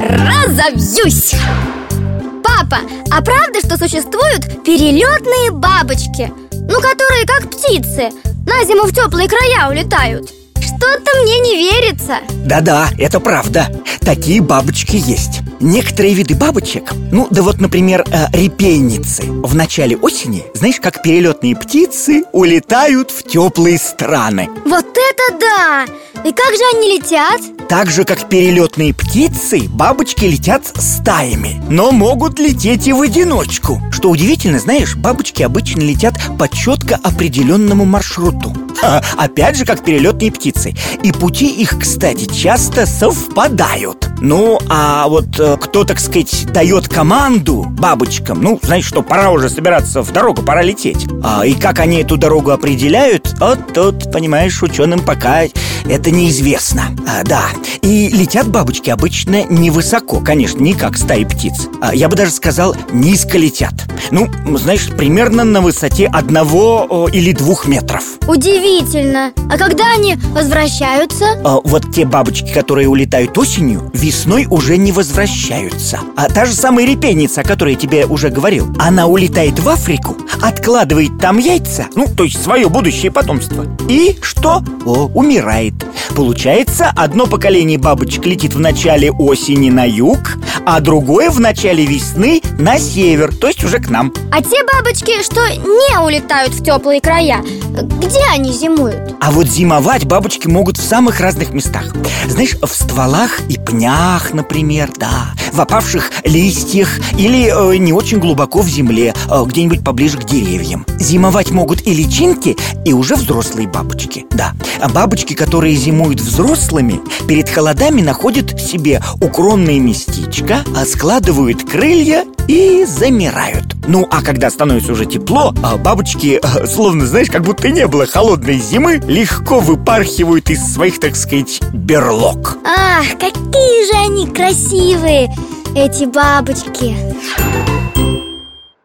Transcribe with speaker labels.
Speaker 1: разобьюсь Папа, а правда, что существуют перелетные бабочки? Ну, которые как птицы На зиму в теплые края улетают Что-то мне не верится
Speaker 2: Да-да, это правда Такие бабочки есть Некоторые виды бабочек, ну да вот, например, э, репейницы В начале осени, знаешь, как перелетные птицы улетают в теплые страны
Speaker 1: Вот это да! И как же они летят?
Speaker 2: Так же, как перелетные птицы, бабочки летят стаями Но могут лететь и в одиночку Что удивительно, знаешь, бабочки обычно летят по четко определенному маршруту. Ха, Опять же, как перелетные птицы. И пути их, кстати, часто совпадают. Ну, а вот э, кто, так сказать, дает команду бабочкам Ну, знаешь, что пора уже собираться в дорогу, пора лететь. А, И как они эту дорогу определяют Вот тут, понимаешь, ученым пока это неизвестно. А, Да, и летят бабочки обычно невысоко, конечно, не как стаи птиц. А, Я бы даже сказал, низко летят Ну, знаешь, примерно на высоте одного или двух метров.
Speaker 1: Удивительно. А когда они возвращаются?
Speaker 2: А, Вот те бабочки, которые улетают осенью, весной уже не возвращаются. А та же самая репейница, о которой я тебе уже говорил Она улетает в Африку, откладывает там яйца Ну, то есть свое будущее потомство И что? О, умирает. Получается, одно поколение бабочек летит в начале осени на юг А другое в начале весны на север, то есть уже к нам.
Speaker 1: А те бабочки, что не улетают в теплые края Где они зимуют?
Speaker 2: А вот зимовать бабочки могут в самых разных местах. Знаешь, в стволах и пнях, например, да В опавших листьях или э, не очень глубоко в земле э, Где-нибудь поближе к деревьям. Зимовать могут и личинки, и уже взрослые бабочки Да, а бабочки, которые зимуют взрослыми Перед холодами находят себе укромное местечко а Складывают крылья и замирают. Ну, а когда становится уже тепло а Бабочки, э, словно, знаешь, как будто не было холодной зимы Легко выпархивают из своих, так сказать, берлог.
Speaker 1: Ах, какие же они красивые, эти бабочки